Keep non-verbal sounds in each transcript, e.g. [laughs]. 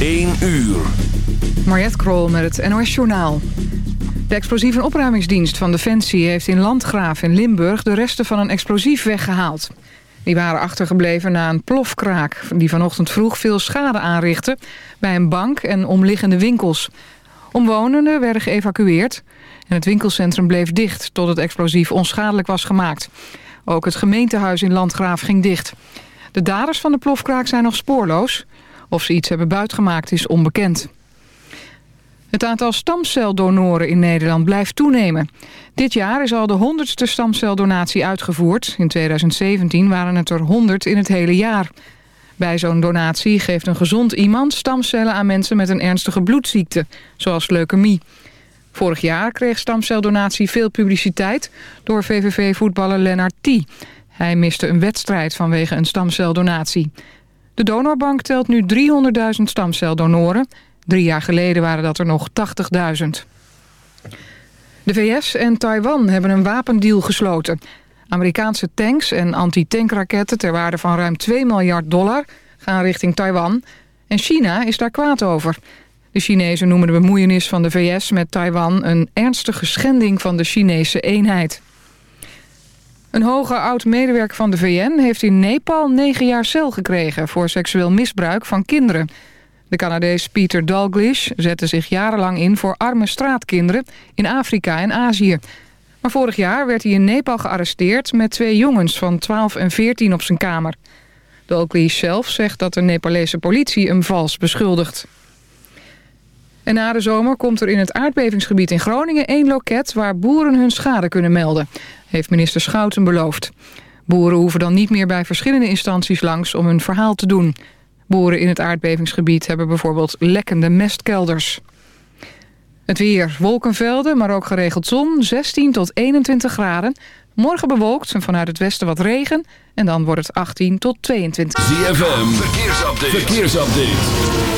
1 uur. Mariette Krol met het NOS Journaal. De explosieve opruimingsdienst van Defensie heeft in Landgraaf in Limburg... de resten van een explosief weggehaald. Die waren achtergebleven na een plofkraak... die vanochtend vroeg veel schade aanrichtte... bij een bank en omliggende winkels. Omwonenden werden geëvacueerd... en het winkelcentrum bleef dicht... tot het explosief onschadelijk was gemaakt. Ook het gemeentehuis in Landgraaf ging dicht. De daders van de plofkraak zijn nog spoorloos... Of ze iets hebben buitgemaakt is onbekend. Het aantal stamceldonoren in Nederland blijft toenemen. Dit jaar is al de honderdste stamceldonatie uitgevoerd. In 2017 waren het er 100 in het hele jaar. Bij zo'n donatie geeft een gezond iemand stamcellen aan mensen met een ernstige bloedziekte, zoals leukemie. Vorig jaar kreeg stamceldonatie veel publiciteit door VVV-voetballer Lennart T. Hij miste een wedstrijd vanwege een stamceldonatie. De donorbank telt nu 300.000 stamceldonoren. Drie jaar geleden waren dat er nog 80.000. De VS en Taiwan hebben een wapendeal gesloten. Amerikaanse tanks en anti-tankraketten ter waarde van ruim 2 miljard dollar gaan richting Taiwan. En China is daar kwaad over. De Chinezen noemen de bemoeienis van de VS met Taiwan een ernstige schending van de Chinese eenheid. Een hoge oud-medewerker van de VN heeft in Nepal negen jaar cel gekregen... voor seksueel misbruik van kinderen. De Canadees Peter Dalglish zette zich jarenlang in voor arme straatkinderen... in Afrika en Azië. Maar vorig jaar werd hij in Nepal gearresteerd... met twee jongens van 12 en 14 op zijn kamer. Dalglish zelf zegt dat de Nepalese politie hem vals beschuldigt. En na de zomer komt er in het aardbevingsgebied in Groningen één loket... waar boeren hun schade kunnen melden, heeft minister Schouten beloofd. Boeren hoeven dan niet meer bij verschillende instanties langs om hun verhaal te doen. Boeren in het aardbevingsgebied hebben bijvoorbeeld lekkende mestkelders. Het weer, wolkenvelden, maar ook geregeld zon, 16 tot 21 graden. Morgen bewolkt en vanuit het westen wat regen. En dan wordt het 18 tot 22. ZFM, verkeersupdate. verkeersupdate.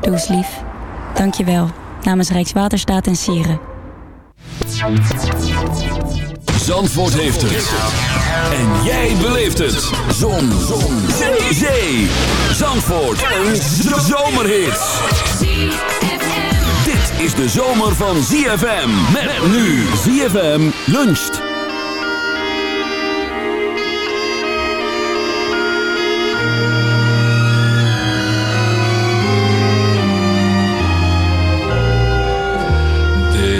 Doe lief. Dank je wel. Namens Rijkswaterstaat en Sieren. Zandvoort heeft het. En jij beleeft het. Zon. Zon. Zee. Zee. Zandvoort. Een zomerhit. Dit is de zomer van ZFM. Met nu ZFM luncht.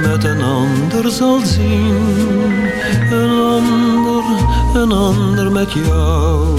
met een ander zal zien. Een ander, een ander met jou.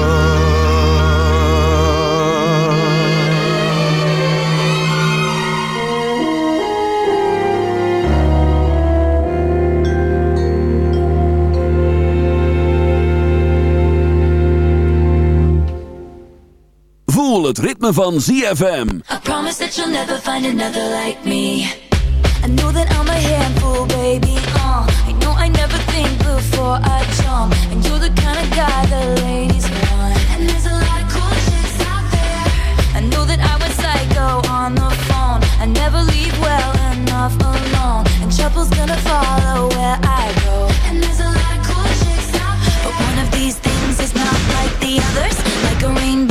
Voel het ritme van ZFM. I promise that you'll never find another like me. I know that I'm a handful, baby. Uh, I know I never think before I jump. And you're the kind of guy the ladies want. And there's a lot of cool chicks out there. I know that I psycho on the phone. I never leave well enough alone. And trouble's gonna follow where I go. And there's a lot of cool chicks out there. But one of these things is not like the others. Like a rainbow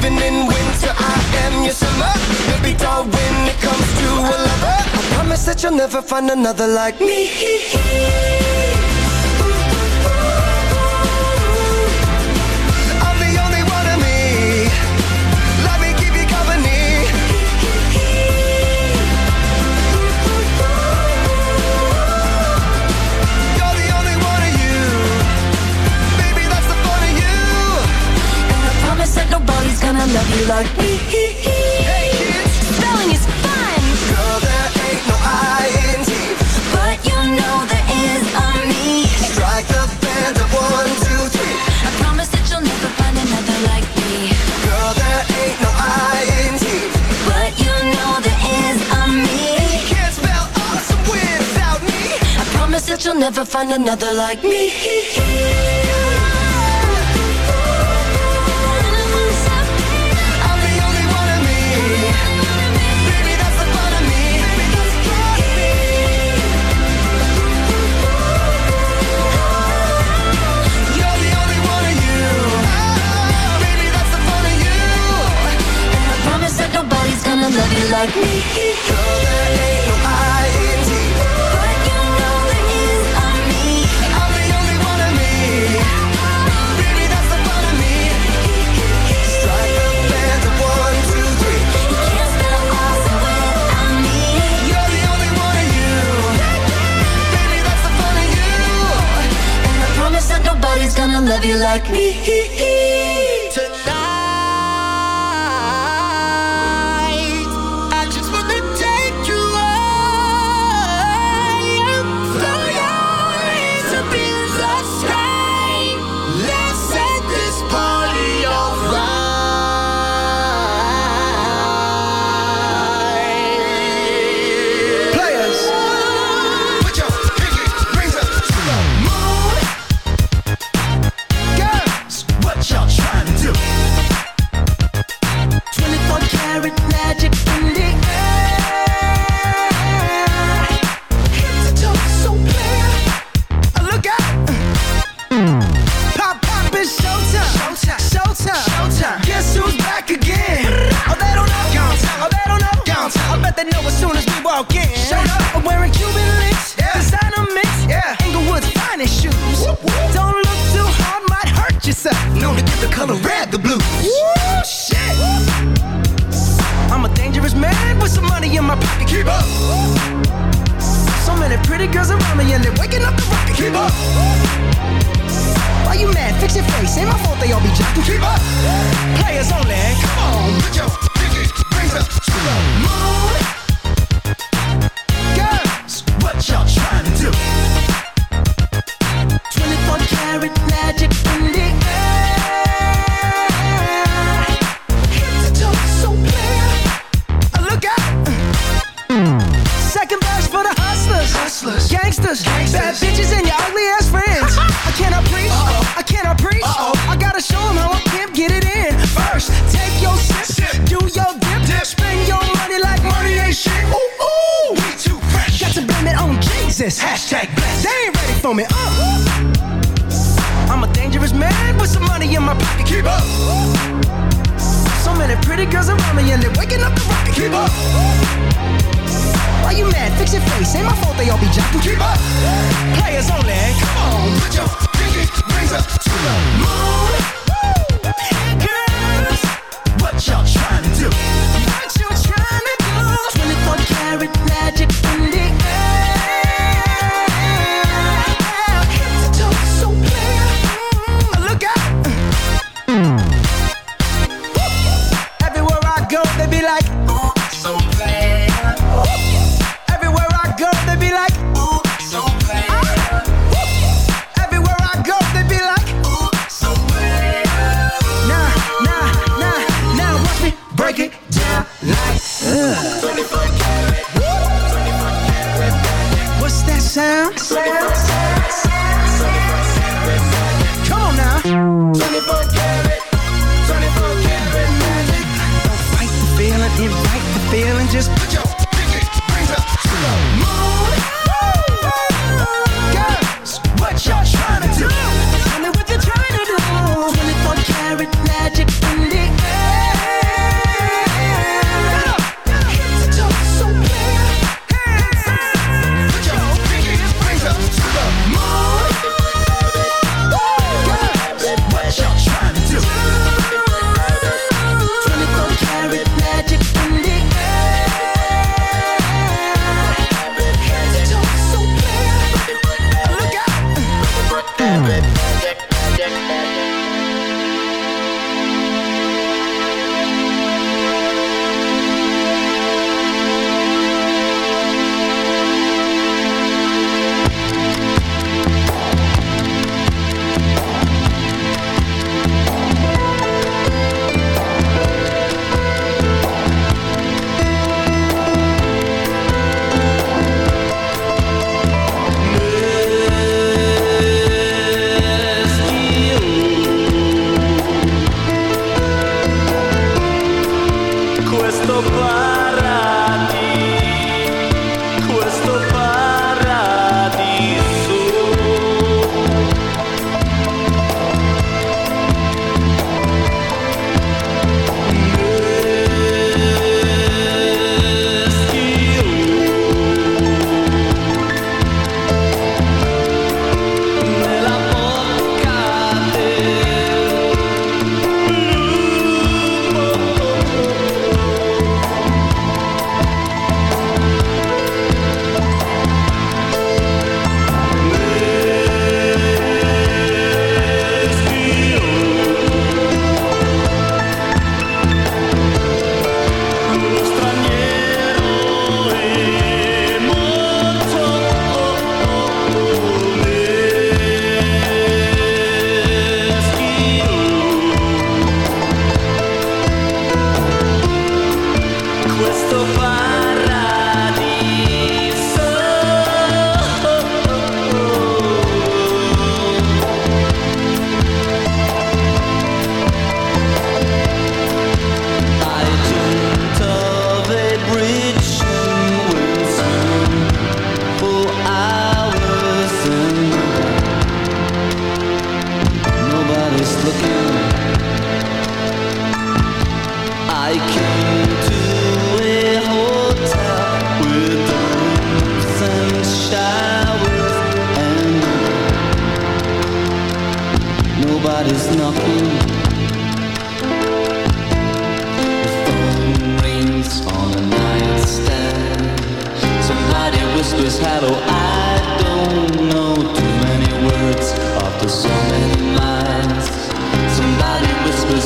Living in winter, I am your summer. Baby doll, when it comes to a lover, I promise that you'll never find another like me. [laughs] you like me. Hey kids, Spelling is fun, girl, there ain't no I in but you know there is on me. Strike the band of one, two, three. I promise that you'll never find another like me. Girl, there ain't no I in. But you know there is on me. Can't spell awesome without me. I promise that you'll never find another like me. [laughs] love you like me. But you the me. I'm the only one of me. Baby, that's the fun of me. Strike one, two, three. You can't without me. You're the only one of you. Baby, that's the fun of you. And I promise that nobody's gonna love you like me.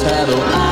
saddle. I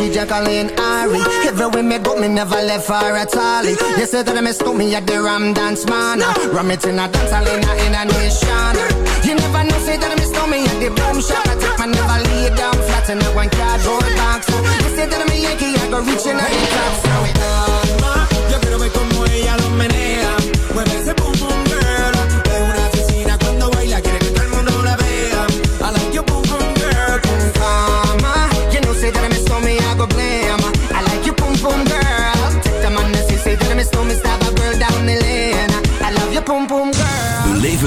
she Jacqueline Ari. Everywhere me go, me never left her at all. You said that I missed me at the Ram Dance Man. Ram it in a dance hall in a, in a nation. You never know, say that I missed me at the boom shop. I take my never lay down flat in that one cardboard box. You said that I'm a Yankee, I go reaching out the top. So it on, yo quiero ver como ella lo menea.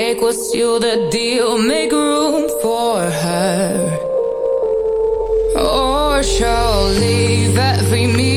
fake was still the deal. Make room for her, or she'll leave every meal.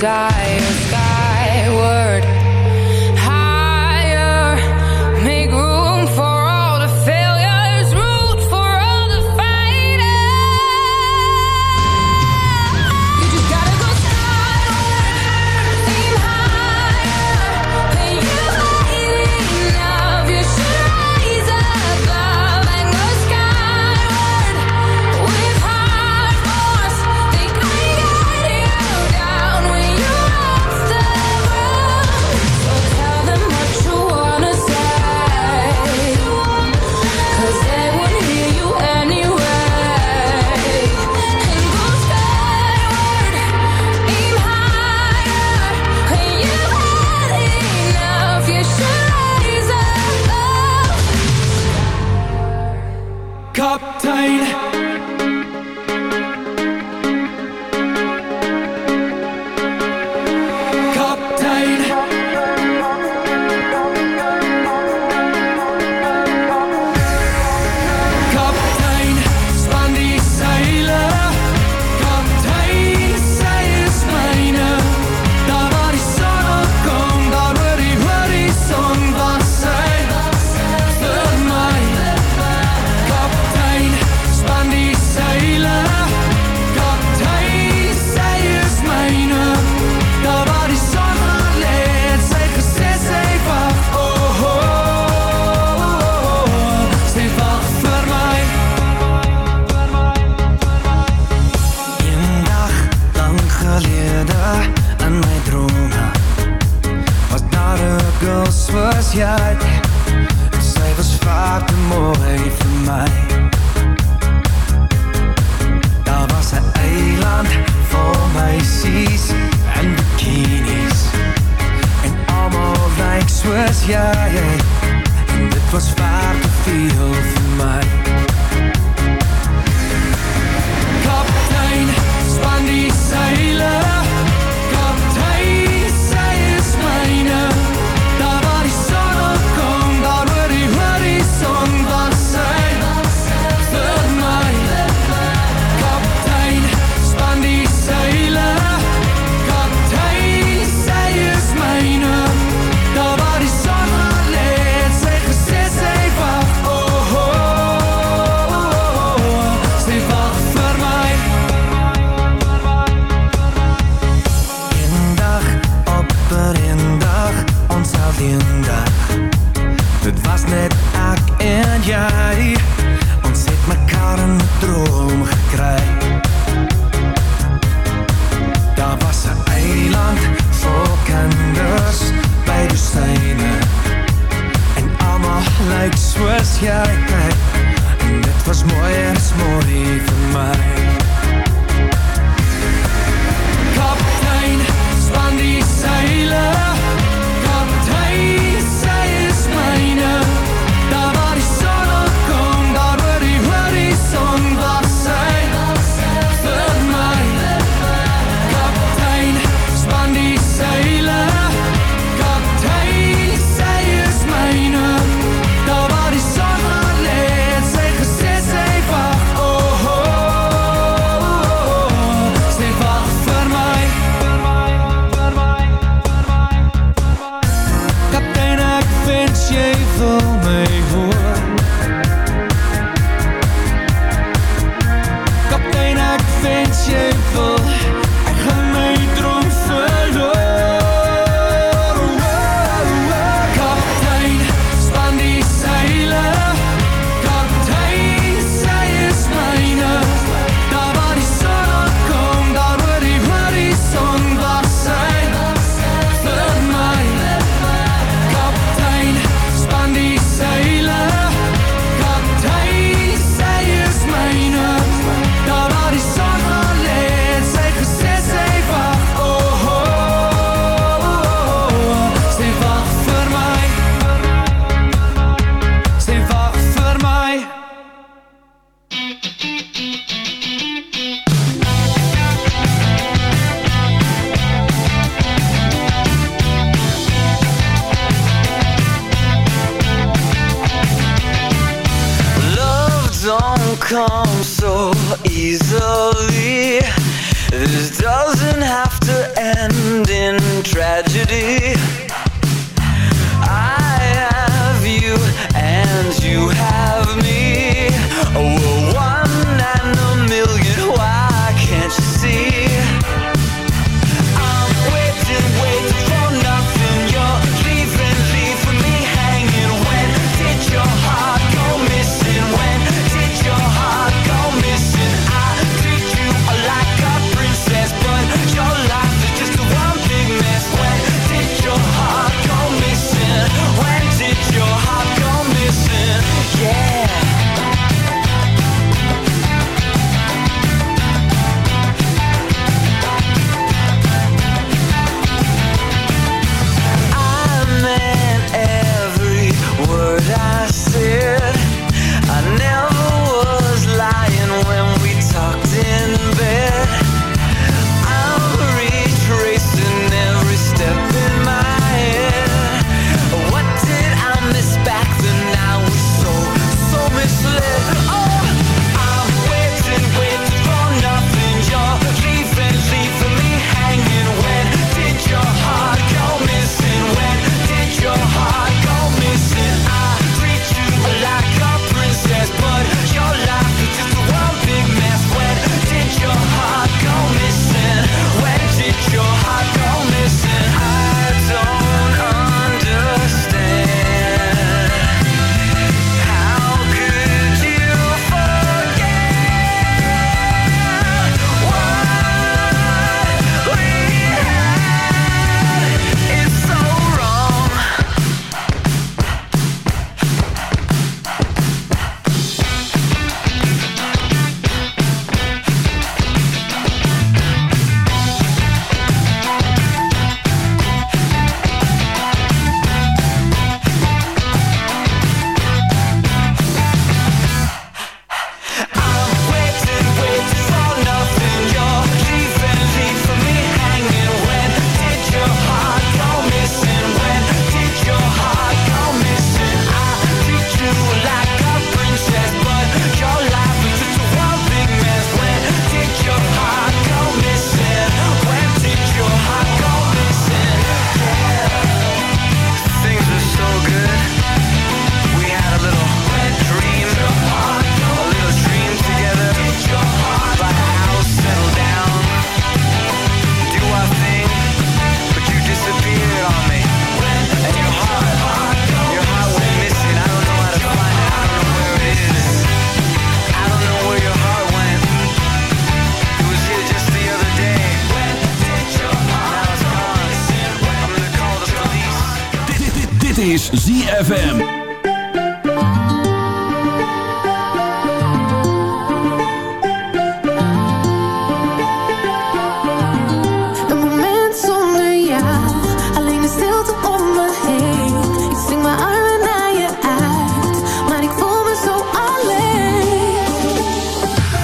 You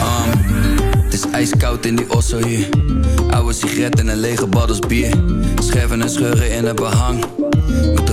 Um, het is ijskoud in die osso hier. Oude sigaret en een lege baddels bier. Scherven en scheuren in het behang.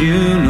you know